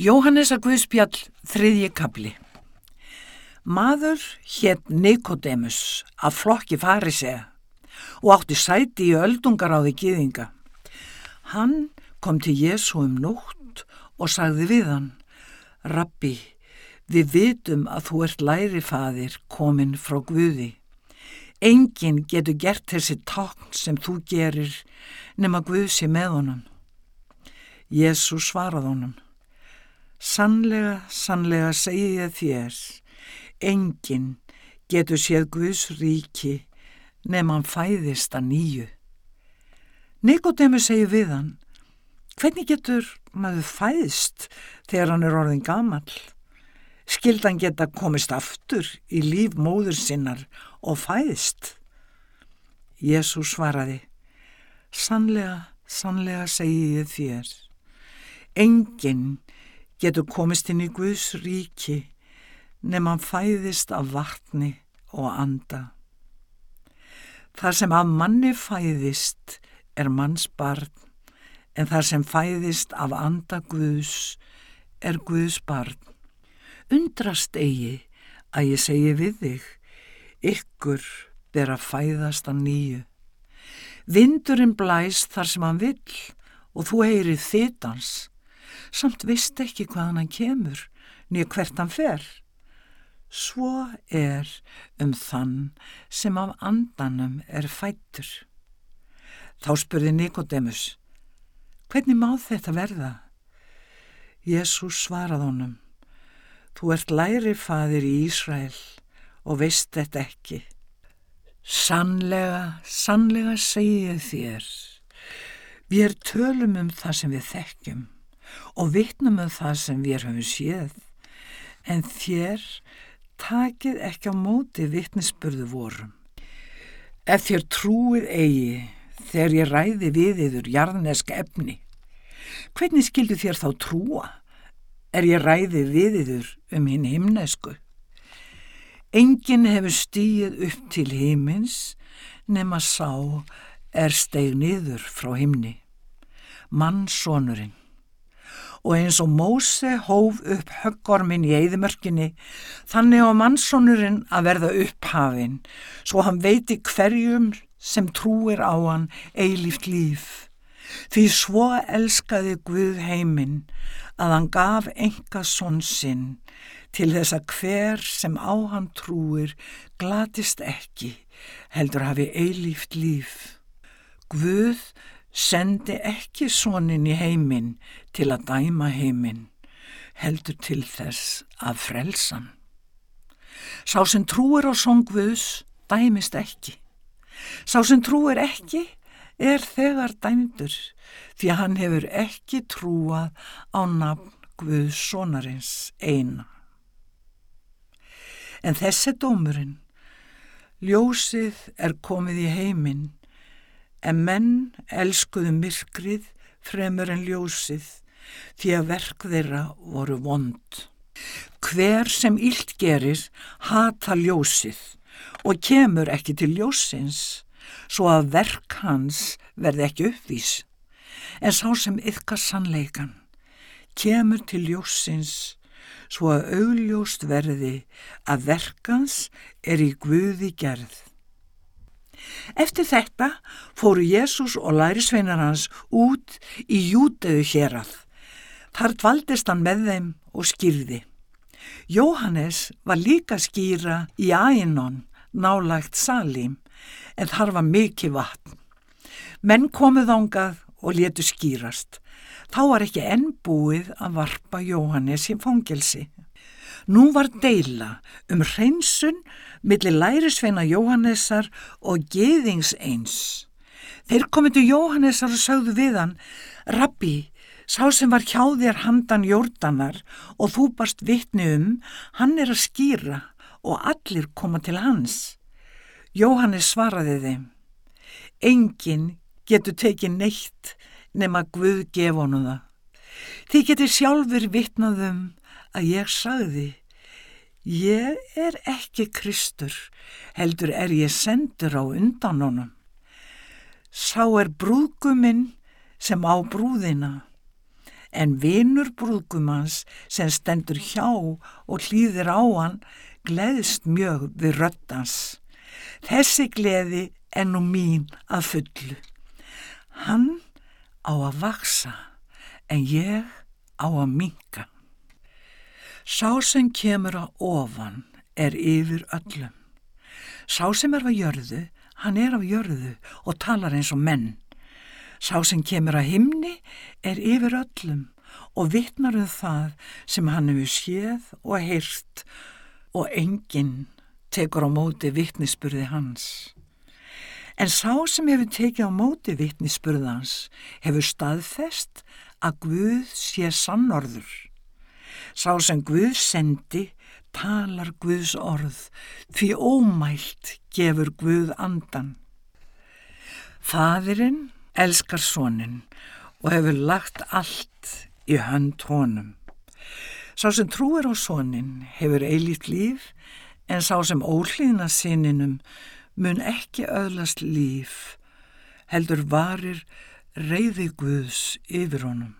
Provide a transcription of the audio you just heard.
Jóhannes að Guðspjall, þriðji kapli. Maður hétt Nikodemus af flokki farisea og átti sæti í öldungar á því gýðinga. Hann kom til Jésu um nótt og sagði við hann, Rabbi, við vitum að þú ert lærifaðir komin frá Guði. Engin getur gert þessi takn sem þú gerir nema Guð sé með honum. Jésu svarað honum. Sannlega, sannlega segi ég þér, enginn getur séð Guðs ríki hann fæðist að nýju. Nikodemu segi við hann, hvernig getur maður fæðist þegar hann er orðin gamal? Skildan geta komist aftur í líf móður sinnar og fæðist? Jésús svaraði, sannlega, sannlega segi ég þér, enginn getur komist inn í Guðs ríki nema hann fæðist af vatni og anda. Þar sem af manni fæðist er manns barn, en þar sem fæðist af anda Guðs er Guðs barn. Undrast eigi að ég segi við þig, ykkur ber að fæðast að nýju. Vindurinn blæst þar sem hann vill og þú heyrið þitans, samt vist ekki hvaðan hann kemur, niður hvert hann fer. Svo er um þann sem af andanum er fættur. Þá spurði Nikodemus, hvernig má þetta verða? Jésús svarað honum, þú ert læri fadir í Ísrael og veist þetta ekki. Sannlega, sannlega segi ég þér, við tölum um það sem við þekkjum og vitnum um það sem við höfum séð, en þér takið ekki á móti vittnisspurðu vorum. Ef þér trúið eigi þegar ég ræði við yfir jarðnesk efni, hvernig skildu þér þá trúa er ég ræði við yfir um hinn himnesku? Engin hefur stíð upp til himins nema sá er steig niður frá himni, mannsónurinn og eins og Móse hóf upp höggormin í eigðimörkinni, þannig á mannsonurinn að verða upphafinn, svo hann veiti hverjum sem trúir á hann eilíft líf. Því svo elskaði Guð heiminn að hann gaf enga sonn sinn til þess að hver sem á hann trúir glatist ekki, heldur hafi eilíft líf. Guð sendi ekki sonin í heiminn til að dæma heiminn, heldur til þess að frelsan. Sá sem trúir á songvöðs dæmist ekki. Sá sem trúir ekki er þegar dæmdur því að hann hefur ekki trúað á nafn Guðs sonarins eina. En þessi dómurinn, ljósið er komið í heiminn en menn elskuðu myrkrið fremur en ljósið því að verk þeirra voru vond. Hver sem ílt gerir hata ljósið og kemur ekki til ljósins svo að verk hans verði ekki uppvís. En sá sem yfka sannleikan kemur til ljósins svo að augljóst verði að verkans er í Guði gerð. Eftir þetta fóru Jésús og lærisveinar hans út í Júteu hérað. Þar dvaldist hann með þeim og skýrði. Jóhannes var líka skýra í Ænon, nálagt Salim, en þar var mikið vatn. Menn komuð ángað og letu skýrast. Þá var ekki ennbúið að varpa Jóhannes í fangelsi. Nú var deila um hreinsun millir lærisveina Jóhannessar og geðings eins. Þeir komið til Jóhannessar og sögðu við hann, Rabbi, sá sem var hjá þér handan jórdanar og þú barst vitni um, hann er að skýra og allir koma til hans. Jóhannes svaraði þeim, enginn getur tekið neitt nema Guð gefonu það. Þið getur sjálfur vitnaðum að ég sagði, ég er ekki Kristur, heldur er ég sendur á undan honum. Sá er brúðguminn sem á brúðina, en vinur brúðgumans sem stendur hjá og hlýðir á hann gleðist mjög við röttans. Þessi gleði er nú mín að fullu. Hann á að vaksa en ég á að minka. Sá sem kemur á ofan er yfir öllum. Sá sem er á jörðu, hann er á jörðu og talar eins og menn. Sá sem kemur á himni er yfir öllum og vittnar um það sem hann hefur séð og heyrt og enginn tekur á móti vittnisspurði hans. En sá sem hefur tekið á móti vittnisspurðans hefur staðfest að Guð sé sannorður. Sá sem Guð sendi talar Guðs orð því ómælt gefur Guð andan. Fadurinn elskar sonin og hefur lagt allt í hönd honum. Sá sem trúir á sonin hefur eilíft líf en sá sem óhlýðna sininum mun ekki öðlast líf heldur varir reyði Guðs yfir honum.